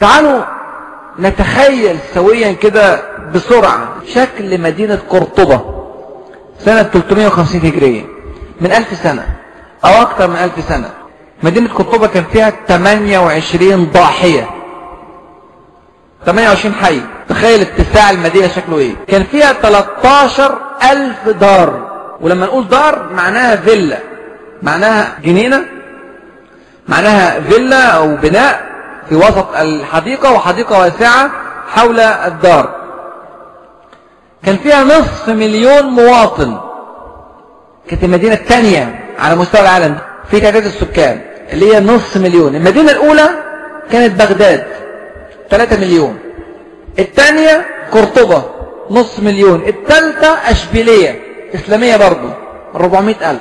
تعالوا نتخيل سويا كده بسرعة شكل مدينة قرطبة سنة 350 هجرية من ألف سنة أو أكثر من ألف سنة. مدينة قرطبة كان فيها 28 ضاحية 28 حي. تخيل اتساع المدينة شكله إيه؟ كان فيها 13 ألف دار ولما نقول دار معناها فيلا معناها جنينة معناها فيلا أو بناء. في وسط الحديقة وحديقة واسعة حول الدار. كان فيها نصف مليون مواطن. كانت المدينة الثانية على مستوى العالم. في تعداد السكان اللي هي نصف مليون. المدينة الأولى كانت بغداد. 3 مليون. الثانية قرطبة. نص مليون. الثالثة أشبيلية. إسلامية برضو. 400 ألف.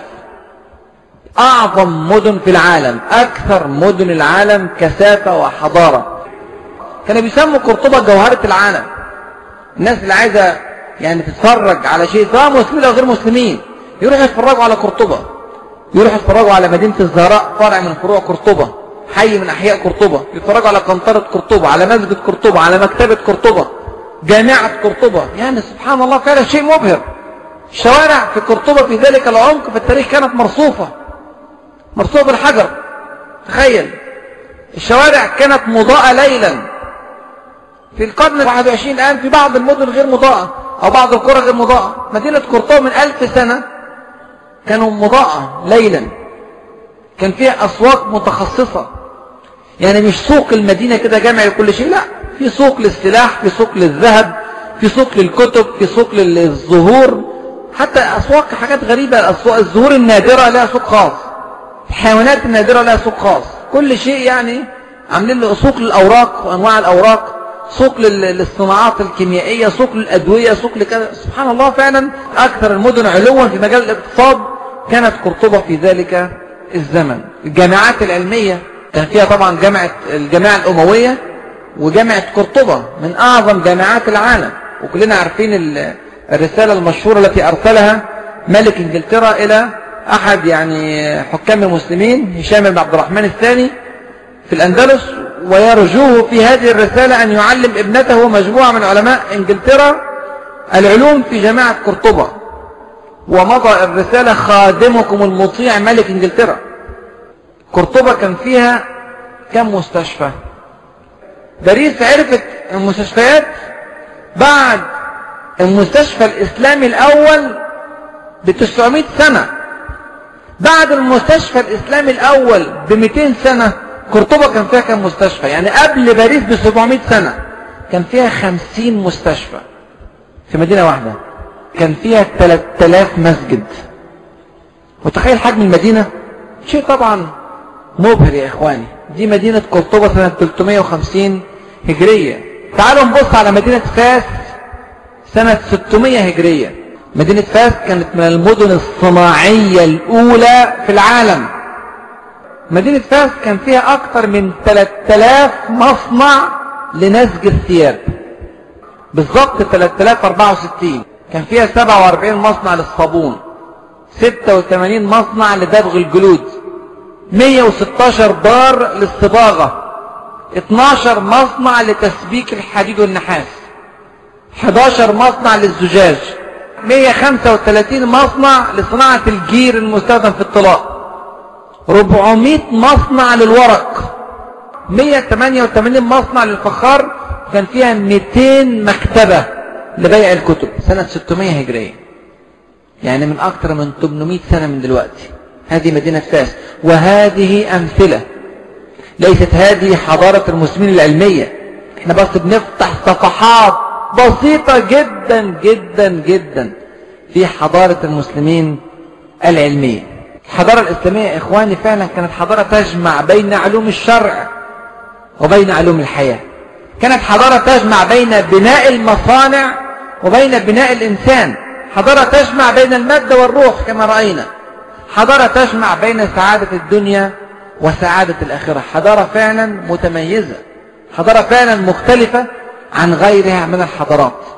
أعظم مدن في العالم أكثر مدن العالم كثافة وحضارة. كانوا بيسموا قرطبة جوهرة العالم. الناس اللي عايزة يعني تتفرج على شيء سواء مسلمين أو غير مسلمين يروحوا يتفرجوا على قرطبة. يروحوا يتفرجوا على مدينة الزهراء فرع من فروع قرطبة حي من أحياء قرطبة. يتفرجوا على قنطرة قرطبة على مسجد قرطبة على مكتبة قرطبة جامعة قرطبة. يعني سبحان الله فعلا شيء مبهر. الشوارع في قرطبة في ذلك العمق في التاريخ كانت مرصوفة. مرصوفة بالحجر تخيل. الشوارع كانت مضاءة ليلا. في القرن الواحد وعشرين الآن في بعض المدن غير مضاءة أو بعض القرى غير مضاءة. مدينة قرطبة من ألف سنة كانوا مضاءة ليلا. كان فيها أسواق متخصصة. يعني مش سوق المدينة كده جامع لكل شيء لا. في سوق للسلاح في سوق للذهب في سوق للكتب في سوق للزهور. حتى أسواق حاجات غريبة الزهور النادرة لها سوق خاص. الحيوانات النادرة لها سوق خاص. كل شيء يعني عاملين له سوق للأوراق وأنواع الأوراق سوق للصناعات الكيميائية سوق للأدوية سوق لكذا. سبحان الله فعلا أكثر المدن علوا في مجال الاقتصاد كانت قرطبة في ذلك الزمن. الجامعات العلمية كان فيها طبعا جامعة الجامعة الأموية وجامعة قرطبة من أعظم جامعات العالم. وكلنا عارفين الرسالة المشهورة التي أرسلها ملك إنجلترا إلى أحد يعني حكام المسلمين هشام بن عبد الرحمن الثاني في الأندلس ويرجوه في هذه الرسالة أن يعلم ابنته مجموعة من علماء إنجلترا العلوم في جامعة قرطبة. ومضى الرسالة خادمكم المطيع ملك إنجلترا. قرطبة كان فيها كم مستشفى؟ باريس عرفت المستشفيات بعد المستشفى الإسلامي الأول ب 900 سنة. بعد المستشفى الإسلامي الأول ب 200 سنة قرطبة كان فيها كم مستشفى؟ يعني قبل باريس ب 700 سنة. كان فيها 50 مستشفى. في مدينة واحدة. كان فيها 3000 مسجد. وتخيل حجم المدينة؟ شيء طبعا مبهر يا إخواني. دي مدينة قرطبة سنة 350 هجرية. تعالوا نبص على مدينة فاس سنة 600 هجرية. مدينة فاس كانت من المدن الصناعية الأولى في العالم. مدينة فاس كان فيها أكثر من 3000 مصنع لنسج الثياب. بالضبط 3064 كان فيها 47 مصنع للصابون. 86 مصنع لدبغ الجلود. 116 دار للصباغة. 12 مصنع لتسبيك الحديد والنحاس. 11 مصنع للزجاج. 135 مصنع لصناعة الجير المستخدم في الطلاء 400 مصنع للورق. 188 مصنع للفخار. كان فيها 200 مكتبة لبيع الكتب. سنة 600 هجرية. يعني من أكثر من 800 سنة من دلوقتي. هذه مدينة فاس. وهذه أمثلة. ليست هذه حضارة المسلمين العلمية. إحنا بس بنفتح صفحات بسيطة جدا جدا جدا في حضارة المسلمين العلمية. الحضارة الإسلامية يا إخواني فعلا كانت حضارة تجمع بين علوم الشرع وبين علوم الحياة. كانت حضارة تجمع بين بناء المصانع وبين بناء الإنسان. حضارة تجمع بين المادة والروح كما رأينا. حضارة تجمع بين سعادة الدنيا وسعادة الآخرة. حضارة فعلا متميزة. حضارة فعلا مختلفة. عن غيرها من الحضارات.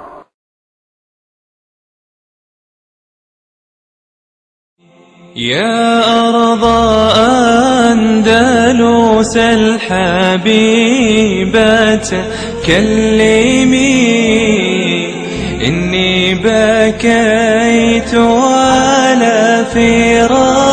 يا أرض أندلس الحبيبة كلمي إني بكيت على فراقك